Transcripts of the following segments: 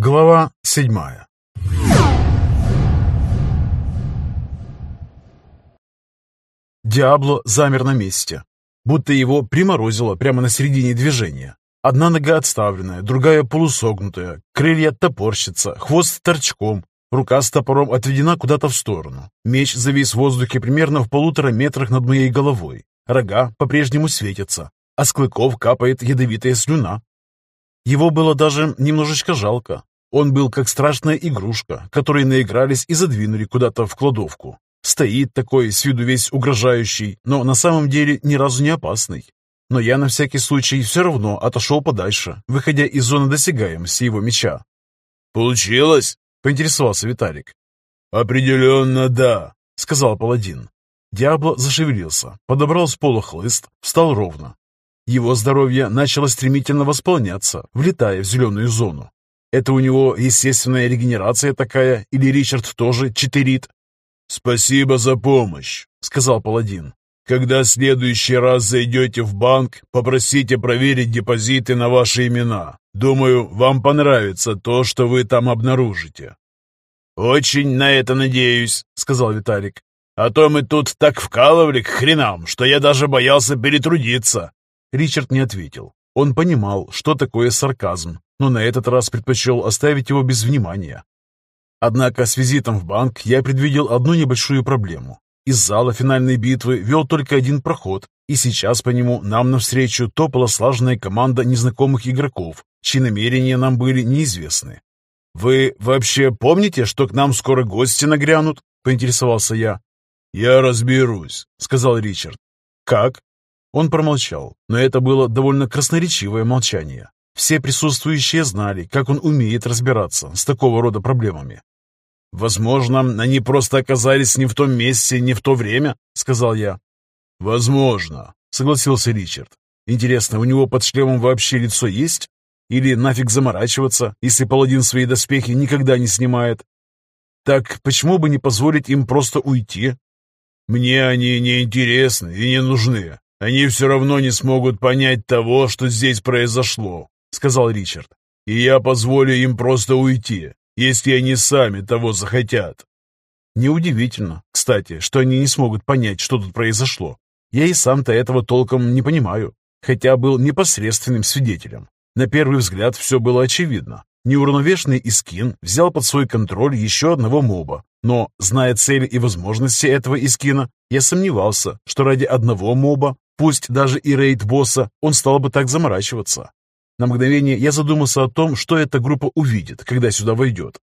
Глава седьмая Диабло замер на месте, будто его приморозило прямо на середине движения. Одна нога отставленная, другая полусогнутая, крылья топорщатся, хвост торчком, рука с топором отведена куда-то в сторону. Меч завис в воздухе примерно в полутора метрах над моей головой. Рога по-прежнему светятся, а с клыков капает ядовитая слюна. Его было даже немножечко жалко. Он был как страшная игрушка, которой наигрались и задвинули куда-то в кладовку. Стоит такой, с виду весь угрожающий, но на самом деле ни разу не опасный. Но я на всякий случай все равно отошел подальше, выходя из зоны досягаемости его меча. «Получилось?» — поинтересовался Виталик. «Определенно да», — сказал паладин. Диабло зашевелился, подобрал с пола хлыст, встал ровно. Его здоровье начало стремительно восполняться, влетая в зеленую зону. Это у него естественная регенерация такая, или Ричард тоже читерит? «Спасибо за помощь», — сказал паладин. «Когда в следующий раз зайдете в банк, попросите проверить депозиты на ваши имена. Думаю, вам понравится то, что вы там обнаружите». «Очень на это надеюсь», — сказал Виталик. «А то мы тут так вкалывали к хренам, что я даже боялся перетрудиться». Ричард не ответил. Он понимал, что такое сарказм, но на этот раз предпочел оставить его без внимания. Однако с визитом в банк я предвидел одну небольшую проблему. Из зала финальной битвы вел только один проход, и сейчас по нему нам навстречу топала слаженная команда незнакомых игроков, чьи намерения нам были неизвестны. «Вы вообще помните, что к нам скоро гости нагрянут?» — поинтересовался я. «Я разберусь», — сказал Ричард. «Как?» Он промолчал, но это было довольно красноречивое молчание. Все присутствующие знали, как он умеет разбираться с такого рода проблемами. «Возможно, они просто оказались не в том месте, не в то время», — сказал я. «Возможно», — согласился Ричард. «Интересно, у него под шлемом вообще лицо есть? Или нафиг заморачиваться, если паладин свои доспехи никогда не снимает? Так почему бы не позволить им просто уйти?» «Мне они не интересны и не нужны. Они все равно не смогут понять того, что здесь произошло», — сказал Ричард. «И я позволю им просто уйти если они сами того захотят. Неудивительно, кстати, что они не смогут понять, что тут произошло. Я и сам-то этого толком не понимаю, хотя был непосредственным свидетелем. На первый взгляд все было очевидно. Неуравновешенный Искин взял под свой контроль еще одного моба, но, зная цели и возможности этого Искина, я сомневался, что ради одного моба, пусть даже и рейд-босса, он стал бы так заморачиваться. На мгновение я задумался о том, что эта группа увидит, когда сюда войдет.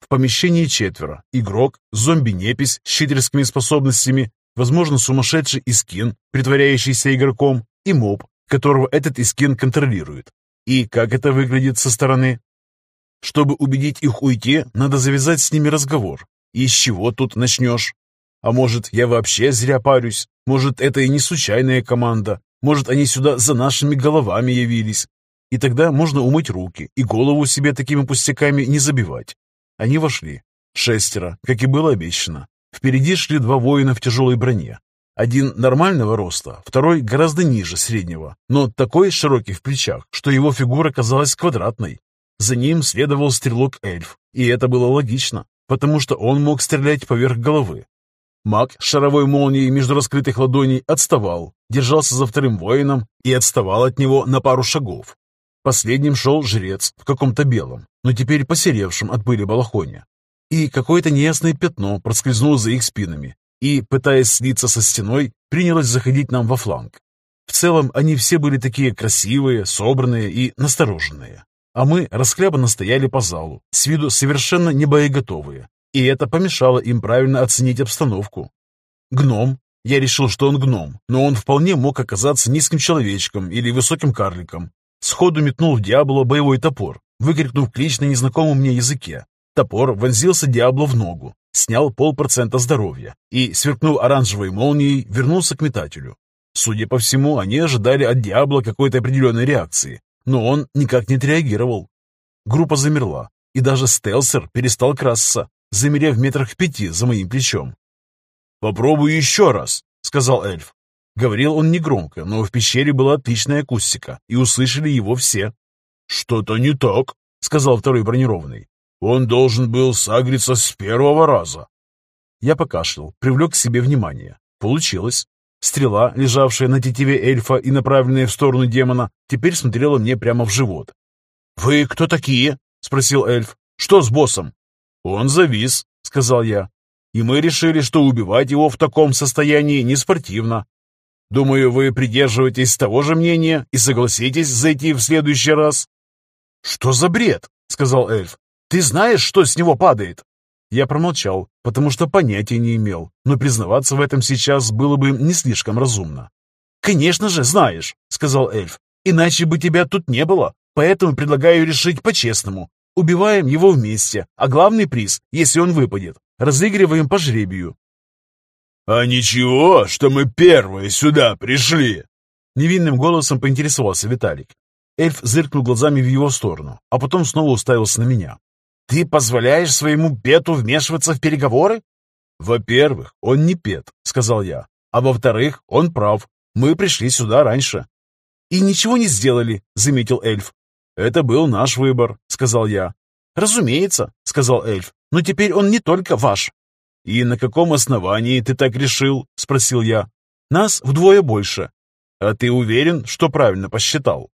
В помещении четверо. Игрок, зомби-непись с читерскими способностями, возможно, сумасшедший Искин, притворяющийся игроком, и моб, которого этот Искин контролирует. И как это выглядит со стороны? Чтобы убедить их уйти, надо завязать с ними разговор. И с чего тут начнешь? А может, я вообще зря парюсь? Может, это и не случайная команда? Может, они сюда за нашими головами явились? И тогда можно умыть руки и голову себе такими пустяками не забивать. Они вошли. Шестеро, как и было обещано. Впереди шли два воина в тяжелой броне. Один нормального роста, второй гораздо ниже среднего, но такой широкий в плечах, что его фигура казалась квадратной. За ним следовал стрелок-эльф, и это было логично, потому что он мог стрелять поверх головы. Маг с шаровой молнией между раскрытых ладоней отставал, держался за вторым воином и отставал от него на пару шагов. Последним шел жрец в каком-то белом, но теперь посеревшем от пыли балахоне. И какое-то неясное пятно проскользнуло за их спинами и, пытаясь слиться со стеной, принялось заходить нам во фланг. В целом, они все были такие красивые, собранные и настороженные. А мы расхлябанно стояли по залу, с виду совершенно не боеготовые. И это помешало им правильно оценить обстановку. Гном. Я решил, что он гном, но он вполне мог оказаться низким человечком или высоким карликом, Сходу метнул в Диабло боевой топор, выкрикнув клич на незнакомом мне языке. Топор вонзился Диабло в ногу, снял полпроцента здоровья и, сверкнув оранжевой молнией, вернулся к метателю. Судя по всему, они ожидали от Диабло какой-то определенной реакции, но он никак не отреагировал. Группа замерла, и даже стелсер перестал красться, замерев в метрах пяти за моим плечом. «Попробуй еще раз», — сказал эльф. Говорил он негромко, но в пещере была отличная акустика, и услышали его все. «Что-то не так», — сказал второй бронированный. «Он должен был сагриться с первого раза». Я покашлял, привлек к себе внимание. Получилось. Стрела, лежавшая на тетиве эльфа и направленная в сторону демона, теперь смотрела мне прямо в живот. «Вы кто такие?» — спросил эльф. «Что с боссом?» «Он завис», — сказал я. «И мы решили, что убивать его в таком состоянии не спортивно. Думаю, вы придерживаетесь того же мнения и согласитесь зайти в следующий раз». «Что за бред?» — сказал эльф. «Ты знаешь, что с него падает?» Я промолчал, потому что понятия не имел, но признаваться в этом сейчас было бы не слишком разумно. «Конечно же, знаешь», — сказал эльф, — «иначе бы тебя тут не было, поэтому предлагаю решить по-честному. Убиваем его вместе, а главный приз, если он выпадет, разыгрываем по жребию». «А ничего, что мы первые сюда пришли?» Невинным голосом поинтересовался Виталик. Эльф зыркнул глазами в его сторону, а потом снова уставился на меня. Ты позволяешь своему Пету вмешиваться в переговоры? Во-первых, он не Пет, сказал я. А во-вторых, он прав. Мы пришли сюда раньше. И ничего не сделали, заметил эльф. Это был наш выбор, сказал я. Разумеется, сказал эльф. Но теперь он не только ваш. И на каком основании ты так решил? спросил я. Нас вдвое больше. А ты уверен, что правильно посчитал?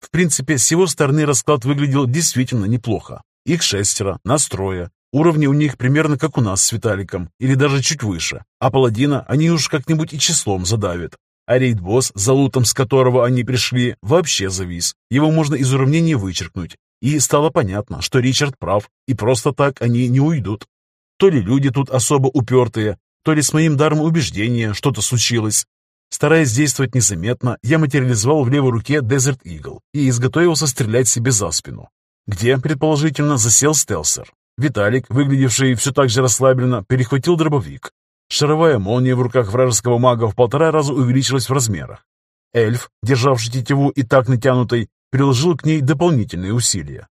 В принципе, с его стороны расклад выглядел действительно неплохо. Их шестеро, нас трое. Уровни у них примерно как у нас с Виталиком, или даже чуть выше. А паладина они уж как-нибудь и числом задавят. А рейд-босс, за лутом с которого они пришли, вообще завис. Его можно из уравнения вычеркнуть. И стало понятно, что Ричард прав, и просто так они не уйдут. То ли люди тут особо упертые, то ли с моим даром убеждения что-то случилось. Стараясь действовать незаметно, я материализовал в левой руке Desert Eagle и изготовился стрелять себе за спину где, предположительно, засел стелсер. Виталик, выглядевший все так же расслабленно, перехватил дробовик. Шаровая молния в руках вражеского мага в полтора раза увеличилась в размерах. Эльф, державший тетиву и так натянутой, приложил к ней дополнительные усилия.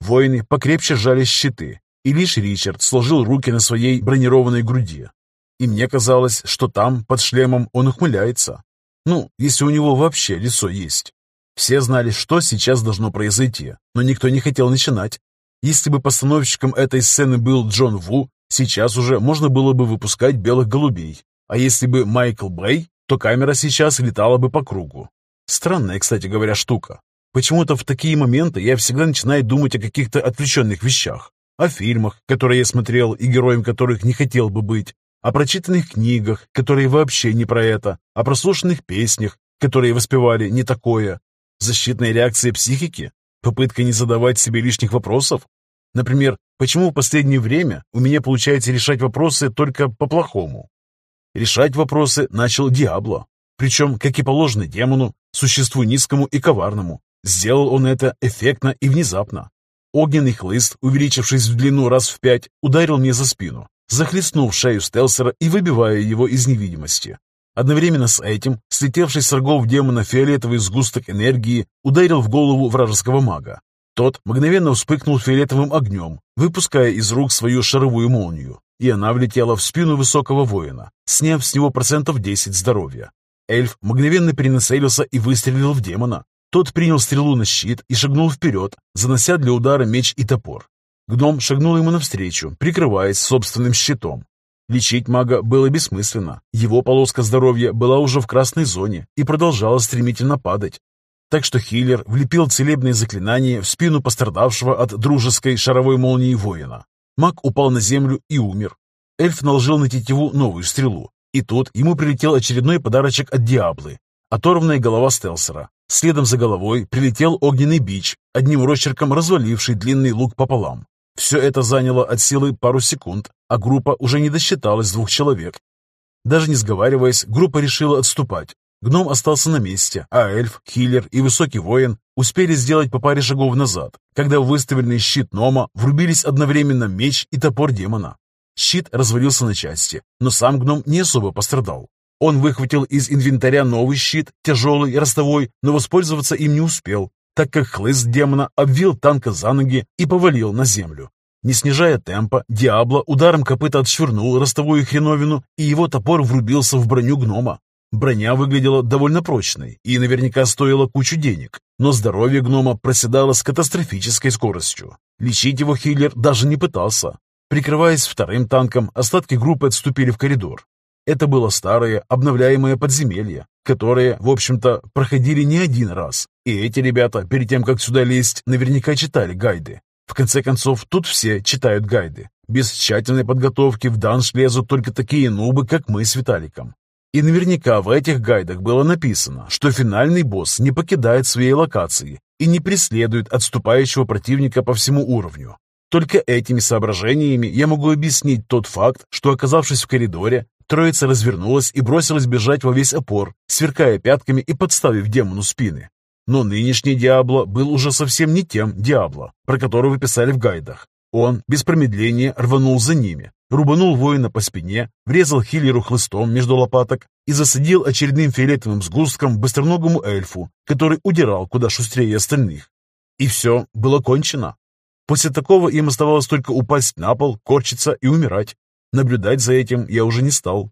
Воины покрепче сжали щиты, и лишь Ричард сложил руки на своей бронированной груди. И мне казалось, что там, под шлемом, он ухмыляется. Ну, если у него вообще лицо есть. Все знали, что сейчас должно произойти, но никто не хотел начинать. Если бы постановщиком этой сцены был Джон Ву, сейчас уже можно было бы выпускать белых голубей. А если бы Майкл Бэй, то камера сейчас летала бы по кругу. Странная, кстати говоря, штука. Почему-то в такие моменты я всегда начинаю думать о каких-то отвлеченных вещах. О фильмах, которые я смотрел и героем которых не хотел бы быть. О прочитанных книгах, которые вообще не про это. О прослушанных песнях, которые воспевали не такое. Защитная реакция психики? Попытка не задавать себе лишних вопросов? Например, почему в последнее время у меня получается решать вопросы только по-плохому? Решать вопросы начал Диабло. Причем, как и положено демону, существу низкому и коварному. Сделал он это эффектно и внезапно. Огненный хлыст, увеличившись в длину раз в пять, ударил мне за спину, захлестнув шею стелсера и выбивая его из невидимости. Одновременно с этим, слетевший с рогов демона фиолетовый сгусток энергии ударил в голову вражеского мага. Тот мгновенно вспыхнул фиолетовым огнем, выпуская из рук свою шаровую молнию, и она влетела в спину высокого воина, сняв с него процентов 10 здоровья. Эльф мгновенно перенацелился и выстрелил в демона. Тот принял стрелу на щит и шагнул вперед, занося для удара меч и топор. Гном шагнул ему навстречу, прикрываясь собственным щитом, Лечить мага было бессмысленно. Его полоска здоровья была уже в красной зоне и продолжала стремительно падать. Так что хиллер влепил целебное заклинание в спину пострадавшего от дружеской шаровой молнии воина. Маг упал на землю и умер. Эльф наложил на тетиву новую стрелу. И тут ему прилетел очередной подарочек от Диаблы. Оторванная голова стелсера. Следом за головой прилетел огненный бич, одним росчерком разваливший длинный лук пополам. Все это заняло от силы пару секунд, а группа уже не досчиталась двух человек. Даже не сговариваясь, группа решила отступать. Гном остался на месте, а эльф, хиллер и высокий воин успели сделать по паре шагов назад, когда в выставленный щит Нома врубились одновременно меч и топор демона. Щит развалился на части, но сам гном не особо пострадал. Он выхватил из инвентаря новый щит, тяжелый и ростовой, но воспользоваться им не успел, так как хлыст демона обвил танка за ноги и повалил на землю. Не снижая темпа, Диабло ударом копыта отшвырнул ростовую хреновину, и его топор врубился в броню гнома. Броня выглядела довольно прочной и наверняка стоила кучу денег. Но здоровье гнома проседало с катастрофической скоростью. Лечить его Хиллер даже не пытался. Прикрываясь вторым танком, остатки группы отступили в коридор. Это было старое, обновляемое подземелье, которые, в общем-то, проходили не один раз. И эти ребята, перед тем, как сюда лезть, наверняка читали гайды. В конце концов, тут все читают гайды. Без тщательной подготовки в данж лезут только такие нубы, как мы с Виталиком. И наверняка в этих гайдах было написано, что финальный босс не покидает своей локации и не преследует отступающего противника по всему уровню. Только этими соображениями я могу объяснить тот факт, что, оказавшись в коридоре, троица развернулась и бросилась бежать во весь опор, сверкая пятками и подставив демону спины. Но нынешний Диабло был уже совсем не тем Диабло, про которого писали в гайдах. Он без промедления рванул за ними, рубанул воина по спине, врезал хиллеру хлыстом между лопаток и засадил очередным фиолетовым сгустком быстроногому эльфу, который удирал куда шустрее остальных. И все было кончено. После такого им оставалось только упасть на пол, корчиться и умирать. Наблюдать за этим я уже не стал.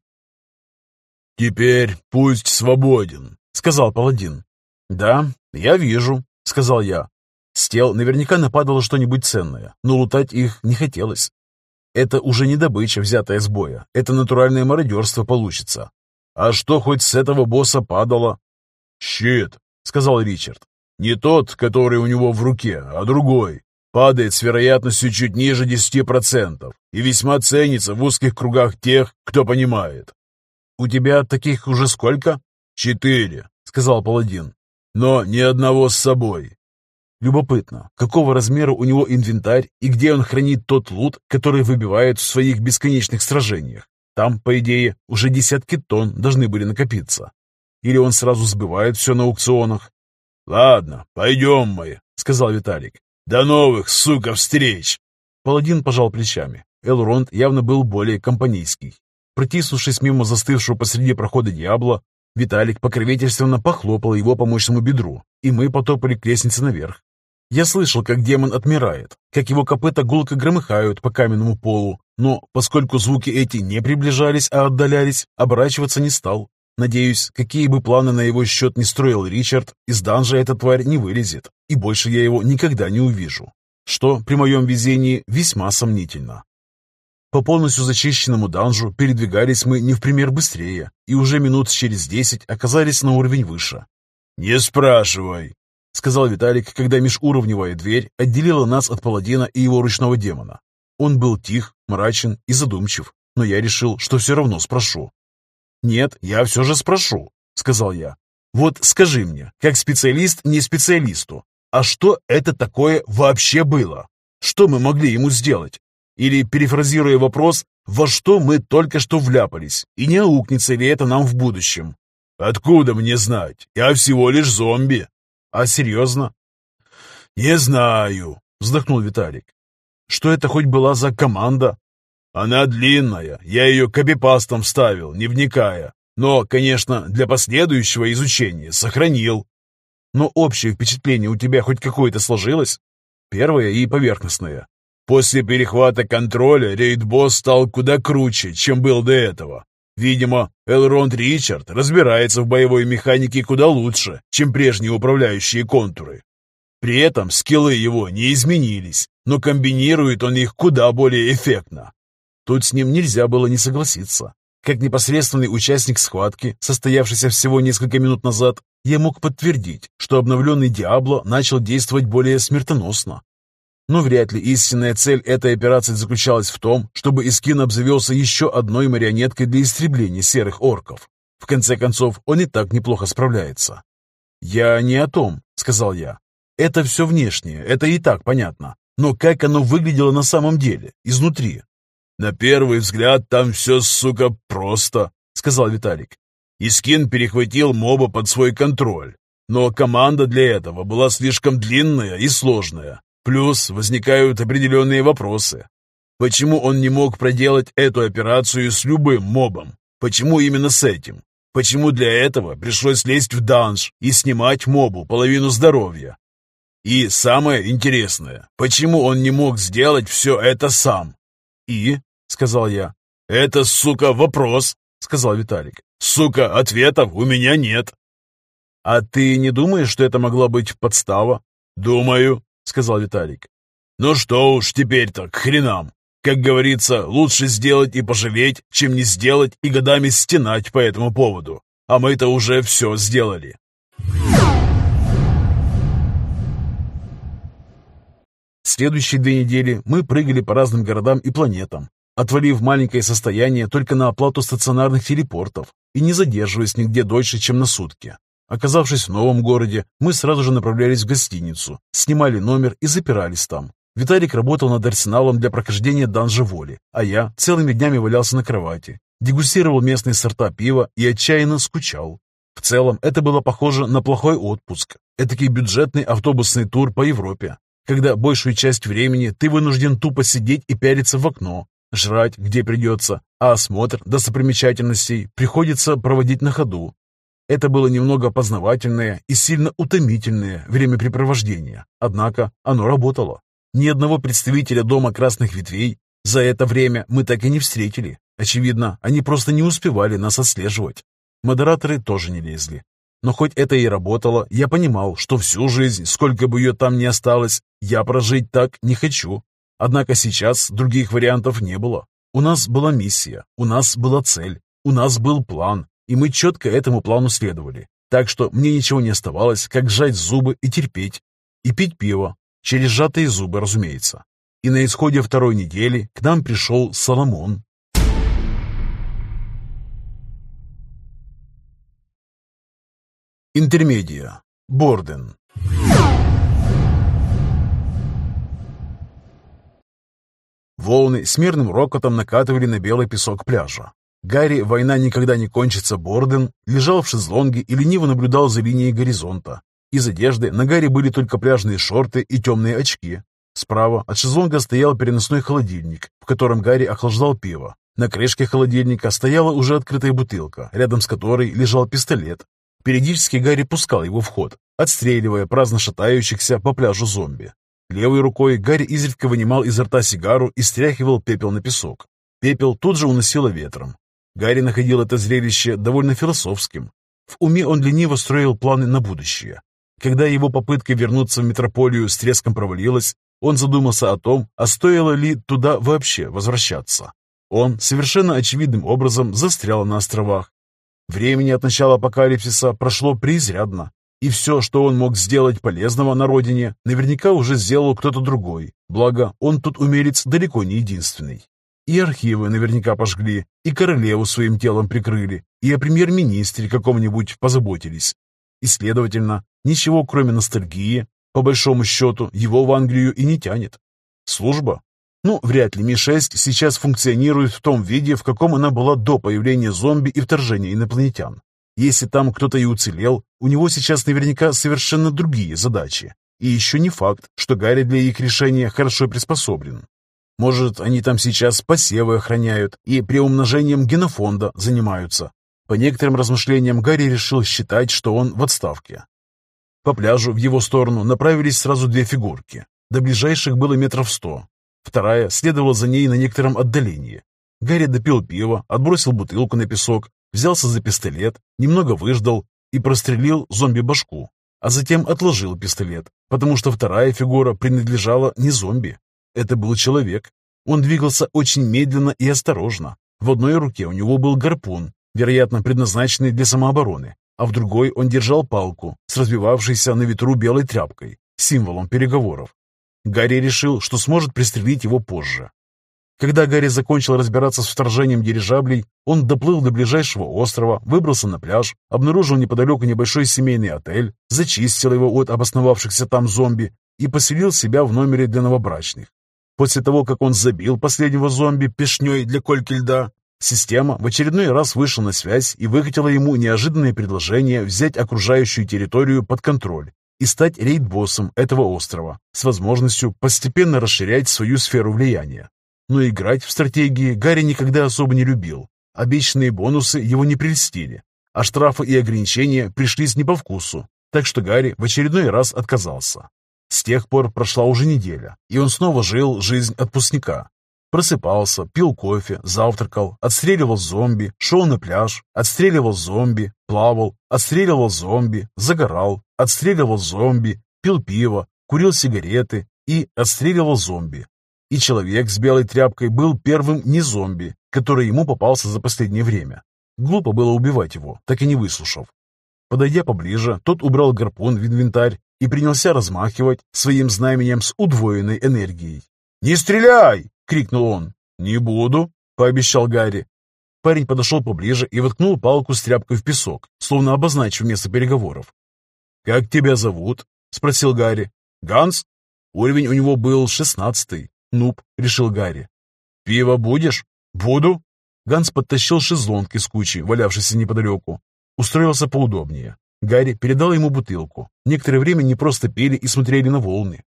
«Теперь пусть свободен», — сказал паладин. «Да, я вижу», — сказал я. С тел наверняка нападало что-нибудь ценное, но лутать их не хотелось. Это уже не добыча, взятая с боя. Это натуральное мародерство получится. А что хоть с этого босса падало? «Щит», — сказал Ричард. «Не тот, который у него в руке, а другой. Падает с вероятностью чуть ниже 10% и весьма ценится в узких кругах тех, кто понимает». «У тебя таких уже сколько?» «Четыре», — сказал паладин. «Но ни одного с собой. Любопытно, какого размера у него инвентарь и где он хранит тот лут, который выбивает в своих бесконечных сражениях. Там, по идее, уже десятки тонн должны были накопиться. Или он сразу сбывает все на аукционах. «Ладно, пойдем мы», — сказал Виталик. «До новых, сука, встреч!» Паладин пожал плечами. Элронд явно был более компанейский. Протиснувшись мимо застывшего посреди прохода Диабло, Виталик покровительственно похлопал его по мощному бедру, и мы потопали к лестнице наверх. Я слышал, как демон отмирает, как его копыта гулко громыхают по каменному полу, но поскольку звуки эти не приближались, а отдалялись, оборачиваться не стал. Надеюсь, какие бы планы на его счет не строил Ричард, из данжа эта тварь не вылезет, и больше я его никогда не увижу. Что, при моем везении, весьма сомнительно. По полностью зачищенному данжу передвигались мы не в пример быстрее, и уже минут через десять оказались на уровень выше. «Не спрашивай», сказал Виталик, когда межуровневая дверь отделила нас от паладина и его ручного демона. Он был тих, мрачен и задумчив, но я решил, что все равно спрошу. «Нет, я все же спрошу», — сказал я. «Вот скажи мне, как специалист не специалисту, а что это такое вообще было? Что мы могли ему сделать? Или, перефразируя вопрос, во что мы только что вляпались, и не аукнется ли это нам в будущем?» «Откуда мне знать? Я всего лишь зомби», «А серьезно?» «Не знаю», — вздохнул Виталик. «Что это хоть была за команда?» «Она длинная, я ее копипастом вставил, не вникая. Но, конечно, для последующего изучения сохранил». «Но общее впечатление у тебя хоть какое-то сложилось?» «Первое и поверхностное». После перехвата контроля рейд-босс стал куда круче, чем был до этого. Видимо, Элронд Ричард разбирается в боевой механике куда лучше, чем прежние управляющие контуры. При этом скиллы его не изменились, но комбинирует он их куда более эффектно. Тут с ним нельзя было не согласиться. Как непосредственный участник схватки, состоявшейся всего несколько минут назад, я мог подтвердить, что обновленный Диабло начал действовать более смертоносно. Но вряд ли истинная цель этой операции заключалась в том, чтобы Искин обзавелся еще одной марионеткой для истребления серых орков. В конце концов, он и так неплохо справляется. «Я не о том», — сказал я. «Это все внешнее, это и так понятно. Но как оно выглядело на самом деле, изнутри?» «На первый взгляд там все, сука, просто», — сказал Виталик. Искин перехватил моба под свой контроль. Но команда для этого была слишком длинная и сложная. Плюс возникают определенные вопросы. Почему он не мог проделать эту операцию с любым мобом? Почему именно с этим? Почему для этого пришлось лезть в данж и снимать мобу половину здоровья? И самое интересное, почему он не мог сделать все это сам? «И?» — сказал я. «Это, сука, вопрос», — сказал Виталик. «Сука, ответов у меня нет». «А ты не думаешь, что это могла быть подстава?» «Думаю», — сказал Виталик. «Ну что уж теперь-то, к хренам. Как говорится, лучше сделать и пожалеть, чем не сделать и годами стенать по этому поводу. А мы-то уже все сделали». Следующие две недели мы прыгали по разным городам и планетам, отвалив маленькое состояние только на оплату стационарных телепортов и не задерживаясь нигде дольше, чем на сутки. Оказавшись в новом городе, мы сразу же направлялись в гостиницу, снимали номер и запирались там. Виталик работал над арсеналом для прохождения данжа воли, а я целыми днями валялся на кровати, дегустировал местные сорта пива и отчаянно скучал. В целом, это было похоже на плохой отпуск, этакий бюджетный автобусный тур по Европе, когда большую часть времени ты вынужден тупо сидеть и пялиться в окно, жрать где придется, а осмотр достопримечательностей приходится проводить на ходу, это было немного познавательное и сильно утомительное времяпрепровождение, однако оно работало. Ни одного представителя Дома Красных Ветвей за это время мы так и не встретили. Очевидно, они просто не успевали нас отслеживать. Модераторы тоже не лезли. Но хоть это и работало, я понимал, что всю жизнь, сколько бы ее там ни осталось, я прожить так не хочу. Однако сейчас других вариантов не было. У нас была миссия, у нас была цель, у нас был план, и мы четко этому плану следовали. Так что мне ничего не оставалось, как сжать зубы и терпеть. И пить пиво. Через сжатые зубы, разумеется. И на исходе второй недели к нам пришел Соломон. Интермедия. Борден. Волны с мирным рокотом накатывали на белый песок пляжа. Гарри «Война никогда не кончится» Борден лежал в шезлонге и лениво наблюдал за линией горизонта. Из одежды на Гарри были только пляжные шорты и темные очки. Справа от шезлонга стоял переносной холодильник, в котором Гарри охлаждал пиво. На крышке холодильника стояла уже открытая бутылка, рядом с которой лежал пистолет. Периодически Гарри пускал его в ход, отстреливая праздно шатающихся по пляжу зомби. Левой рукой Гарри изредка вынимал изо рта сигару и стряхивал пепел на песок. Пепел тут же уносило ветром. Гарри находил это зрелище довольно философским. В уме он лениво строил планы на будущее. Когда его попытка вернуться в метрополию с треском провалилась, он задумался о том, а стоило ли туда вообще возвращаться. Он совершенно очевидным образом застрял на островах. Времени от начала апокалипсиса прошло преизрядно, и все, что он мог сделать полезного на родине, наверняка уже сделал кто-то другой, благо он тут умелец далеко не единственный. И архивы наверняка пожгли, и королеву своим телом прикрыли, и о премьер-министре каком-нибудь позаботились. И, следовательно, ничего кроме ностальгии, по большому счету, его в Англию и не тянет. Служба? Ну, вряд ли Ми-6 сейчас функционирует в том виде, в каком она была до появления зомби и вторжения инопланетян. Если там кто-то и уцелел, у него сейчас наверняка совершенно другие задачи. И еще не факт, что Гарри для их решения хорошо приспособлен. Может, они там сейчас посевы охраняют и приумножением генофонда занимаются. По некоторым размышлениям Гарри решил считать, что он в отставке. По пляжу в его сторону направились сразу две фигурки. До ближайших было метров сто. Вторая следовала за ней на некотором отдалении. Гарри допил пиво, отбросил бутылку на песок, взялся за пистолет, немного выждал и прострелил зомби-башку, а затем отложил пистолет, потому что вторая фигура принадлежала не зомби, это был человек. Он двигался очень медленно и осторожно. В одной руке у него был гарпун, вероятно, предназначенный для самообороны, а в другой он держал палку с развивавшейся на ветру белой тряпкой, символом переговоров. Гарри решил, что сможет пристрелить его позже. Когда Гарри закончил разбираться с вторжением дирижаблей, он доплыл до ближайшего острова, выбрался на пляж, обнаружил неподалеку небольшой семейный отель, зачистил его от обосновавшихся там зомби и поселил себя в номере для новобрачных. После того, как он забил последнего зомби пешней для кольки льда, система в очередной раз вышла на связь и выкатила ему неожиданное предложение взять окружающую территорию под контроль и стать рейд-боссом этого острова с возможностью постепенно расширять свою сферу влияния. Но играть в стратегии Гарри никогда особо не любил. Обещанные бонусы его не прельстили, а штрафы и ограничения пришлись не по вкусу, так что Гарри в очередной раз отказался. С тех пор прошла уже неделя, и он снова жил жизнь отпускника. Просыпался, пил кофе, завтракал, отстреливал зомби, шел на пляж, отстреливал зомби, плавал, отстреливал зомби, загорал, отстреливал зомби, пил пиво, курил сигареты и отстреливал зомби. И человек с белой тряпкой был первым не зомби, который ему попался за последнее время. Глупо было убивать его, так и не выслушав. Подойдя поближе, тот убрал гарпун в инвентарь и принялся размахивать своим знаменем с удвоенной энергией. «Не стреляй!» — крикнул он. «Не буду», — пообещал Гарри. Парень подошел поближе и воткнул палку с тряпкой в песок, словно обозначив место переговоров. «Как тебя зовут?» — спросил Гарри. «Ганс?» Уровень у него был шестнадцатый. «Нуб», — решил Гарри. «Пиво будешь?» «Буду». Ганс подтащил шезлонг из кучи, валявшийся неподалеку. Устроился поудобнее. Гарри передал ему бутылку. Некоторое время не просто пили и смотрели на волны.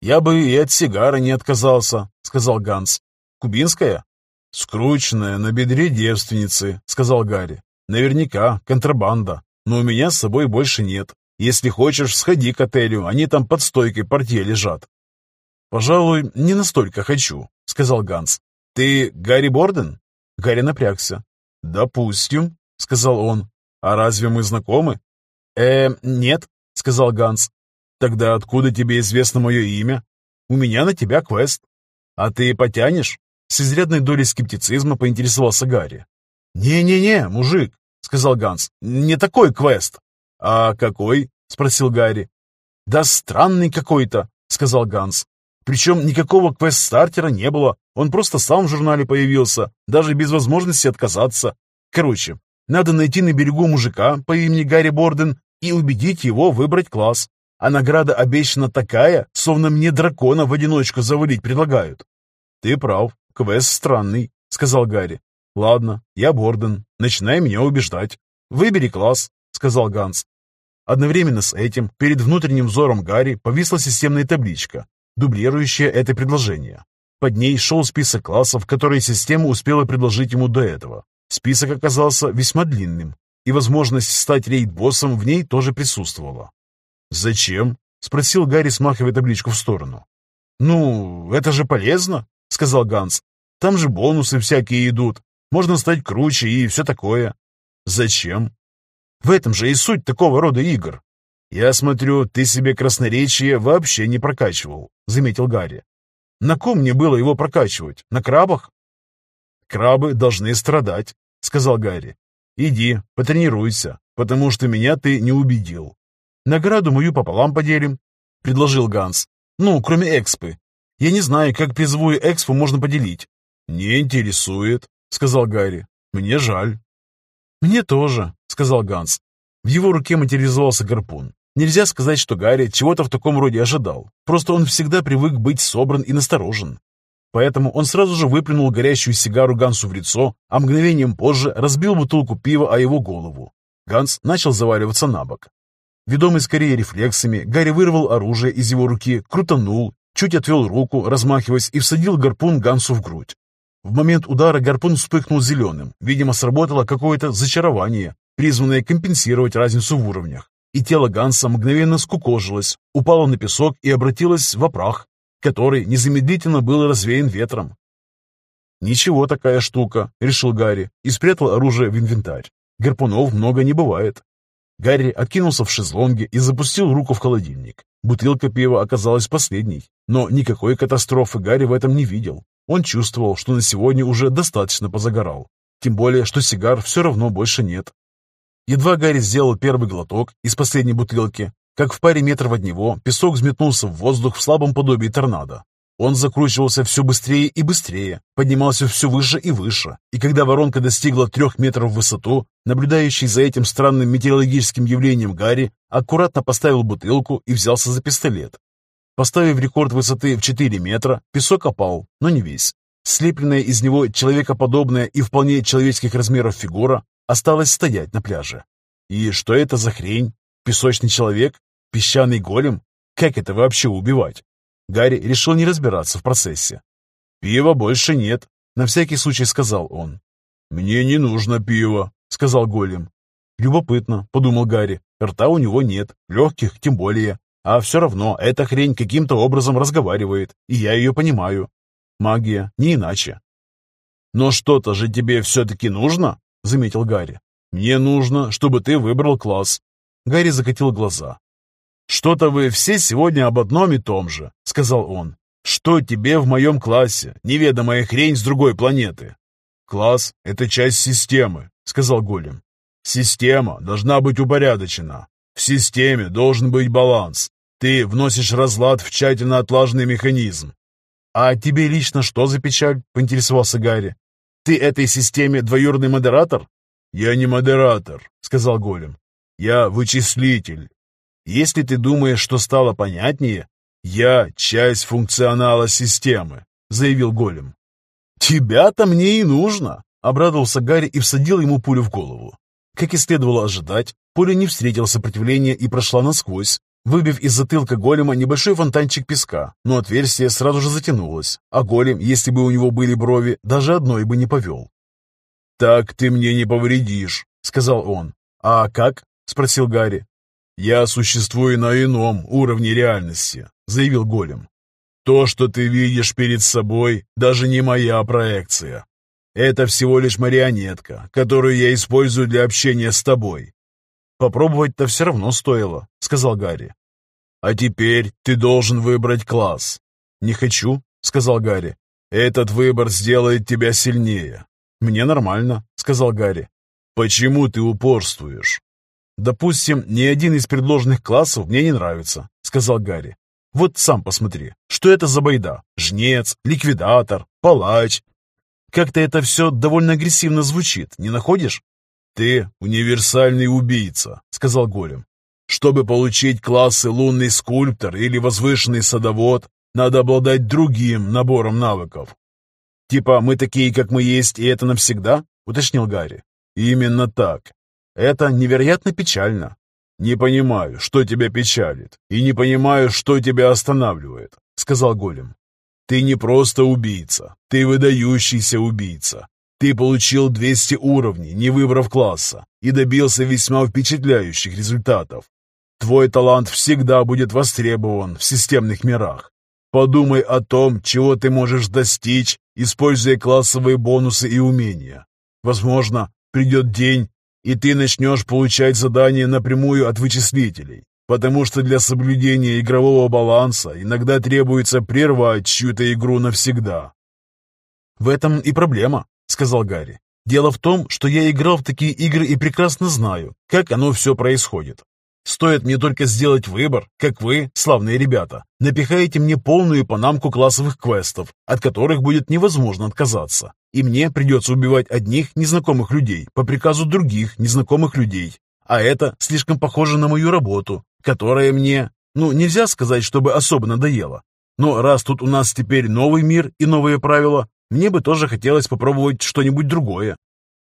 «Я бы и от сигары не отказался», — сказал Ганс. «Кубинская?» «Скрученная на бедре девственницы», — сказал Гарри. «Наверняка контрабанда, но у меня с собой больше нет. Если хочешь, сходи к отелю, они там под стойкой портье лежат». «Пожалуй, не настолько хочу», — сказал Ганс. «Ты Гарри Борден?» Гарри напрягся. «Допустим», — сказал он. «А разве мы знакомы?» «Э, нет», — сказал Ганс. «Тогда откуда тебе известно мое имя? У меня на тебя квест». «А ты потянешь?» С изрядной долей скептицизма поинтересовался Гарри. «Не-не-не, мужик», — сказал Ганс, — «не такой квест». «А какой?» — спросил Гарри. «Да странный какой-то», — сказал Ганс. Причем никакого квест-стартера не было, он просто сам в журнале появился, даже без возможности отказаться. Короче, надо найти на берегу мужика по имени Гарри Борден и убедить его выбрать класс. А награда обещана такая, словно мне дракона в одиночку завалить предлагают. Ты прав, квест странный, сказал Гарри. Ладно, я Борден, начинай меня убеждать. Выбери класс, сказал Ганс. Одновременно с этим перед внутренним взором Гарри повисла системная табличка, дублирующая это предложение. Под ней шел список классов, которые система успела предложить ему до этого. Список оказался весьма длинным, и возможность стать рейд-боссом в ней тоже присутствовала. «Зачем?» — спросил Гарри, смахивая табличку в сторону. «Ну, это же полезно», — сказал Ганс. «Там же бонусы всякие идут. Можно стать круче и все такое». «Зачем?» «В этом же и суть такого рода игр. «Я смотрю, ты себе красноречие вообще не прокачивал», — заметил Гарри. «На ком мне было его прокачивать? На крабах?» «Крабы должны страдать», — сказал Гарри. «Иди, потренируйся, потому что меня ты не убедил». «Награду мою пополам поделим», — предложил Ганс. «Ну, кроме экспы. Я не знаю, как призовую экспу можно поделить». «Не интересует», — сказал Гарри. «Мне жаль». «Мне тоже», — сказал Ганс. В его руке материализовался гарпун. Нельзя сказать, что Гарри чего-то в таком роде ожидал. Просто он всегда привык быть собран и насторожен. Поэтому он сразу же выплюнул горящую сигару Гансу в лицо, а мгновением позже разбил бутылку пива о его голову. Ганс начал заваливаться на бок. Ведомый скорее рефлексами, Гарри вырвал оружие из его руки, крутанул, чуть отвел руку, размахиваясь, и всадил гарпун Гансу в грудь. В момент удара гарпун вспыхнул зеленым. Видимо, сработало какое-то зачарование, призванное компенсировать разницу в уровнях и тело Ганса мгновенно скукожилось, упало на песок и обратилось в опрах, который незамедлительно был развеян ветром. «Ничего такая штука», — решил Гарри и спрятал оружие в инвентарь. Гарпунов много не бывает. Гарри откинулся в шезлонге и запустил руку в холодильник. Бутылка пива оказалась последней, но никакой катастрофы Гарри в этом не видел. Он чувствовал, что на сегодня уже достаточно позагорал. Тем более, что сигар все равно больше нет. Едва Гарри сделал первый глоток из последней бутылки, как в паре метров от него песок взметнулся в воздух в слабом подобии торнадо. Он закручивался все быстрее и быстрее, поднимался все выше и выше, и когда воронка достигла трех метров в высоту, наблюдающий за этим странным метеорологическим явлением Гарри аккуратно поставил бутылку и взялся за пистолет. Поставив рекорд высоты в 4 метра, песок опал, но не весь. Слепленная из него человекоподобная и вполне человеческих размеров фигура осталось стоять на пляже. И что это за хрень? Песочный человек? Песчаный голем? Как это вообще убивать? Гарри решил не разбираться в процессе. «Пива больше нет», — на всякий случай сказал он. «Мне не нужно пиво», — сказал голем. «Любопытно», — подумал Гарри. «Рта у него нет, легких тем более. А все равно эта хрень каким-то образом разговаривает, и я ее понимаю. Магия, не иначе. «Но что-то же тебе все-таки нужно?» — заметил Гарри. «Мне нужно, чтобы ты выбрал класс». Гарри закатил глаза. «Что-то вы все сегодня об одном и том же», — сказал он. «Что тебе в моем классе? Неведомая хрень с другой планеты». «Класс — это часть системы», — сказал Голем. «Система должна быть упорядочена. В системе должен быть баланс. Ты вносишь разлад в тщательно отлаженный механизм. «А тебе лично что за печаль?» — поинтересовался Гарри. «Ты этой системе двоюродный модератор?» «Я не модератор», — сказал Голем. «Я вычислитель. Если ты думаешь, что стало понятнее, я часть функционала системы», — заявил Голем. «Тебя-то мне и нужно», — обрадовался Гарри и всадил ему пулю в голову. Как и следовало ожидать, пуля не встретила сопротивления и прошла насквозь, выбив из затылка голема небольшой фонтанчик песка, но отверстие сразу же затянулось, а голем, если бы у него были брови, даже одной бы не повел. «Так ты мне не повредишь», — сказал он. «А как?» — спросил Гарри. «Я существую на ином уровне реальности», — заявил голем. «То, что ты видишь перед собой, даже не моя проекция. Это всего лишь марионетка, которую я использую для общения с тобой. «Попробовать-то все равно стоило», — сказал Гарри. «А теперь ты должен выбрать класс». «Не хочу», — сказал Гарри. «Этот выбор сделает тебя сильнее». «Мне нормально», — сказал Гарри. «Почему ты упорствуешь?» «Допустим, ни один из предложенных классов мне не нравится», — сказал Гарри. «Вот сам посмотри, что это за байда? Жнец, ликвидатор, палач. Как-то это все довольно агрессивно звучит, не находишь?» «Ты универсальный убийца», — сказал Голем. «Чтобы получить классы лунный скульптор или возвышенный садовод, надо обладать другим набором навыков». «Типа мы такие, как мы есть, и это навсегда?» — уточнил Гарри. «Именно так. Это невероятно печально. Не понимаю, что тебя печалит, и не понимаю, что тебя останавливает», — сказал Голем. «Ты не просто убийца, ты выдающийся убийца. Ты получил 200 уровней, не выбрав класса, и добился весьма впечатляющих результатов. Твой талант всегда будет востребован в системных мирах. Подумай о том, чего ты можешь достичь, используя классовые бонусы и умения. Возможно, придет день, и ты начнешь получать задания напрямую от вычислителей, потому что для соблюдения игрового баланса иногда требуется прервать чью-то игру навсегда. В этом и проблема сказал Гарри. «Дело в том, что я играл в такие игры и прекрасно знаю, как оно все происходит. Стоит мне только сделать выбор, как вы, славные ребята, напихаете мне полную панамку классовых квестов, от которых будет невозможно отказаться. И мне придется убивать одних незнакомых людей по приказу других незнакомых людей. А это слишком похоже на мою работу, которая мне, ну, нельзя сказать, чтобы особо надоела. Но раз тут у нас теперь новый мир и новые правила, мне бы тоже хотелось попробовать что-нибудь другое.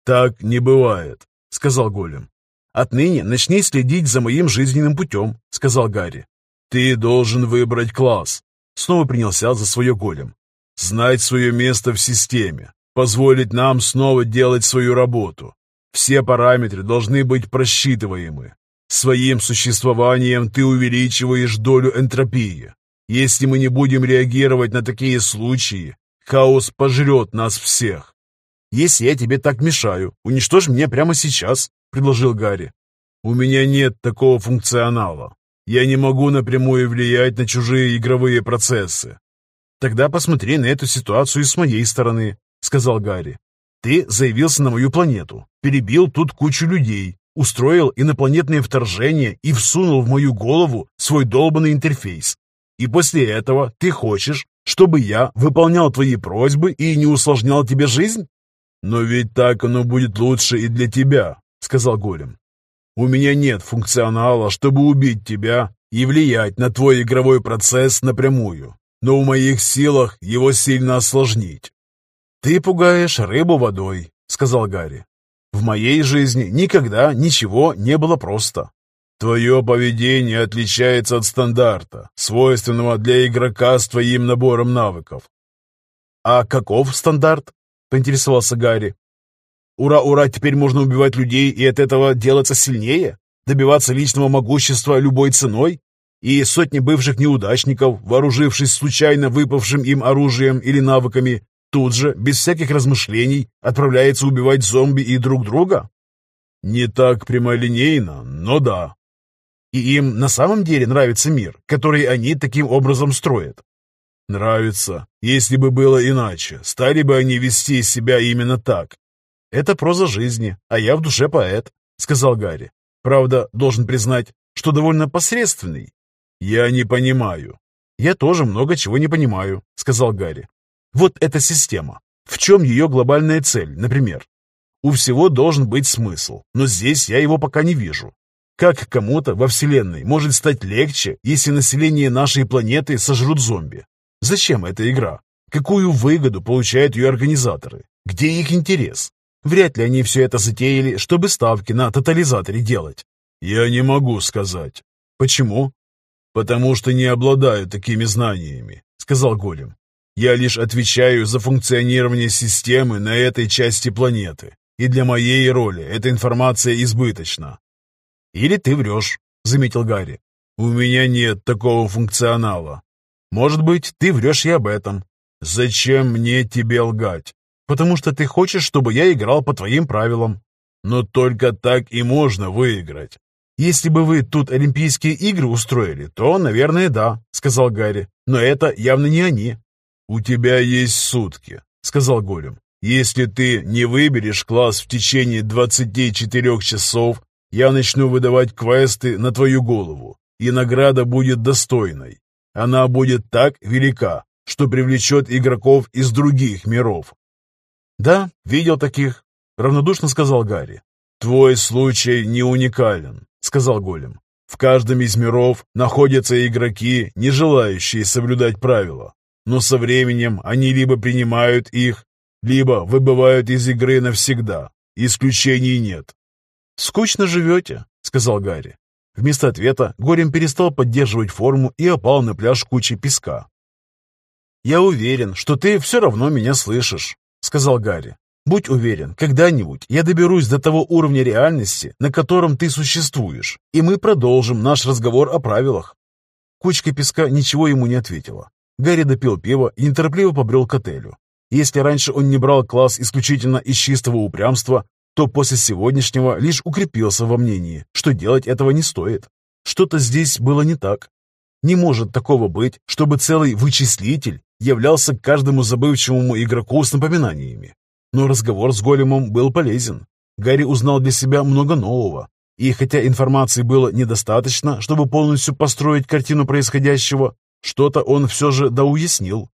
«Так не бывает», — сказал Голем. «Отныне начни следить за моим жизненным путем», — сказал Гарри. «Ты должен выбрать класс», — снова принялся за свое Голем. «Знать свое место в системе, позволить нам снова делать свою работу. Все параметры должны быть просчитываемы. Своим существованием ты увеличиваешь долю энтропии. Если мы не будем реагировать на такие случаи, Хаос пожрет нас всех. Если я тебе так мешаю, уничтожь меня прямо сейчас, предложил Гарри. У меня нет такого функционала. Я не могу напрямую влиять на чужие игровые процессы. Тогда посмотри на эту ситуацию с моей стороны, сказал Гарри. Ты заявился на мою планету, перебил тут кучу людей, устроил инопланетное вторжение и всунул в мою голову свой долбанный интерфейс. И после этого ты хочешь, чтобы я выполнял твои просьбы и не усложнял тебе жизнь? Но ведь так оно будет лучше и для тебя, сказал Голем. У меня нет функционала, чтобы убить тебя и влиять на твой игровой процесс напрямую, но в моих силах его сильно осложнить. Ты пугаешь рыбу водой, сказал Гарри. В моей жизни никогда ничего не было просто. Твое поведение отличается от стандарта, свойственного для игрока с твоим набором навыков. А каков стандарт? Поинтересовался Гарри. Ура, ура, теперь можно убивать людей и от этого делаться сильнее? Добиваться личного могущества любой ценой? И сотни бывших неудачников, вооружившись случайно выпавшим им оружием или навыками, тут же, без всяких размышлений, отправляются убивать зомби и друг друга? Не так прямолинейно, но да. И им на самом деле нравится мир, который они таким образом строят. Нравится. Если бы было иначе, стали бы они вести себя именно так. Это проза жизни, а я в душе поэт, сказал Гарри. Правда, должен признать, что довольно посредственный. Я не понимаю. Я тоже много чего не понимаю, сказал Гарри. Вот эта система. В чем ее глобальная цель, например? У всего должен быть смысл, но здесь я его пока не вижу. Как кому-то во Вселенной может стать легче, если население нашей планеты сожрут зомби? Зачем эта игра? Какую выгоду получают ее организаторы? Где их интерес? Вряд ли они все это затеяли, чтобы ставки на тотализаторе делать. Я не могу сказать. Почему? Потому что не обладаю такими знаниями, сказал Голем. Я лишь отвечаю за функционирование системы на этой части планеты и для моей роли эта информация избыточна. «Или ты врешь», — заметил Гарри. «У меня нет такого функционала». «Может быть, ты врешь и об этом». «Зачем мне тебе лгать?» «Потому что ты хочешь, чтобы я играл по твоим правилам». «Но только так и можно выиграть». «Если бы вы тут Олимпийские игры устроили, то, наверное, да», — сказал Гарри. «Но это явно не они». «У тебя есть сутки», — сказал Голем. Если ты не выберешь класс в течение 24 часов, я начну выдавать квесты на твою голову, и награда будет достойной. Она будет так велика, что привлечет игроков из других миров. «Да, видел таких», — равнодушно сказал Гарри. «Твой случай не уникален», — сказал Голем. «В каждом из миров находятся игроки, не желающие соблюдать правила, но со временем они либо принимают их, либо выбывают из игры навсегда. Исключений нет. «Скучно живете», — сказал Гарри. Вместо ответа Горем перестал поддерживать форму и опал на пляж кучи песка. «Я уверен, что ты все равно меня слышишь», — сказал Гарри. «Будь уверен, когда-нибудь я доберусь до того уровня реальности, на котором ты существуешь, и мы продолжим наш разговор о правилах». Кучка песка ничего ему не ответила. Гарри допил пиво и неторопливо побрел к отелю. Если раньше он не брал класс исключительно из чистого упрямства, то после сегодняшнего лишь укрепился во мнении, что делать этого не стоит. Что-то здесь было не так. Не может такого быть, чтобы целый вычислитель являлся каждому забывчивому игроку с напоминаниями. Но разговор с големом был полезен. Гарри узнал для себя много нового. И хотя информации было недостаточно, чтобы полностью построить картину происходящего, что-то он все же доуяснил.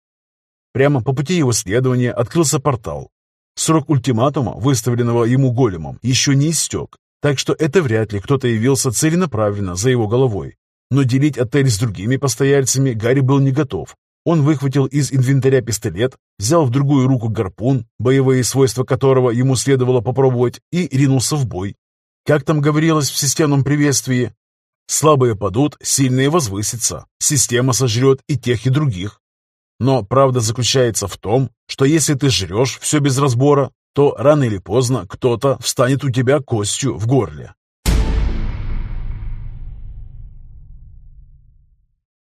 Прямо по пути его следования открылся портал. Срок ультиматума, выставленного ему големом, еще не истек, так что это вряд ли кто-то явился целенаправленно за его головой. Но делить отель с другими постояльцами Гарри был не готов. Он выхватил из инвентаря пистолет, взял в другую руку гарпун, боевые свойства которого ему следовало попробовать, и ринулся в бой. Как там говорилось в системном приветствии? Слабые падут, сильные возвысятся. Система сожрет и тех, и других. Но правда заключается в том, что если ты жрешь все без разбора, то рано или поздно кто-то встанет у тебя костью в горле.